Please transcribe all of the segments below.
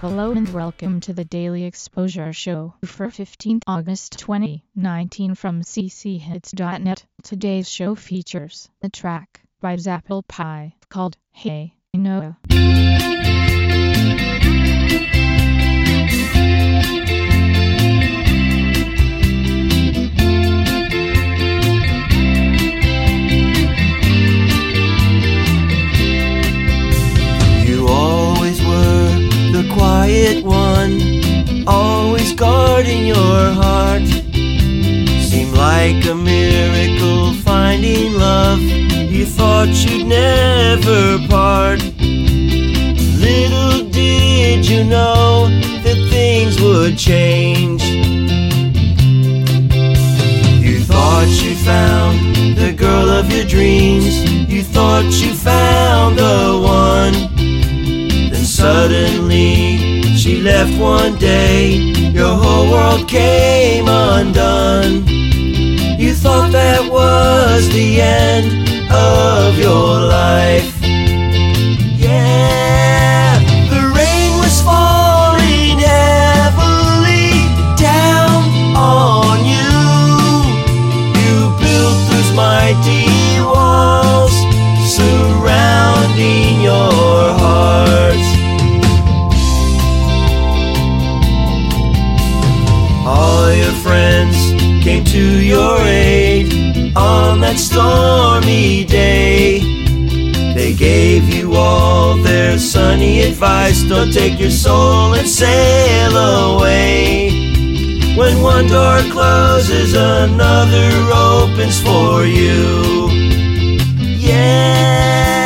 Hello and welcome to the Daily Exposure Show for 15th August 2019 from cchits.net. Today's show features a track by Zapple Pie called Hey Noah. Always guarding your heart. Seemed like a miracle finding love. You thought you'd never part. Little did you know that things would change. You thought you found the girl of your dreams. You thought you found the one. Then suddenly she left one day. Your whole world came undone. You thought that was the end of your life. Came to your aid on that stormy day. They gave you all their sunny advice. Don't take your soul and sail away. When one door closes, another opens for you. Yeah.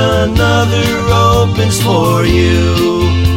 Another opens for you.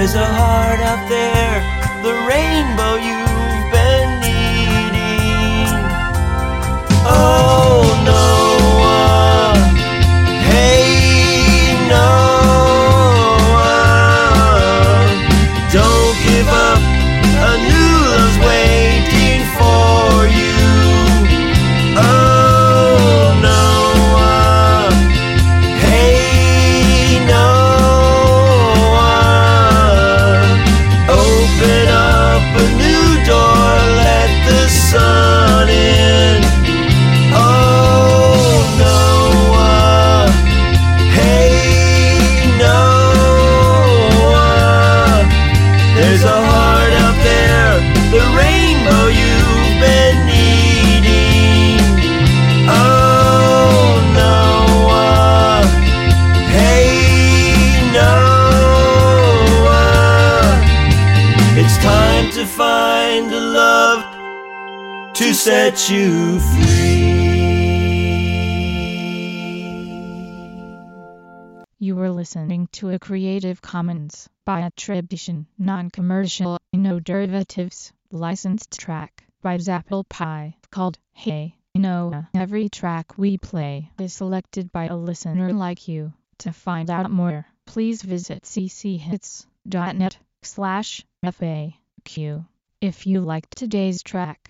There's a heart out there, the rainbow you've set you free. You were listening to a Creative Commons by attribution, non-commercial, no derivatives, licensed track by Zapple Pie called Hey Noah. Every track we play is selected by a listener like you. To find out more, please visit cchits.net slash FAQ. If you liked today's track,